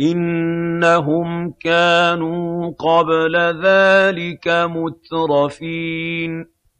إِنَّهُمْ كَانُوا قَبْلَ ذَٰلِكَ مُتْرَفِينَ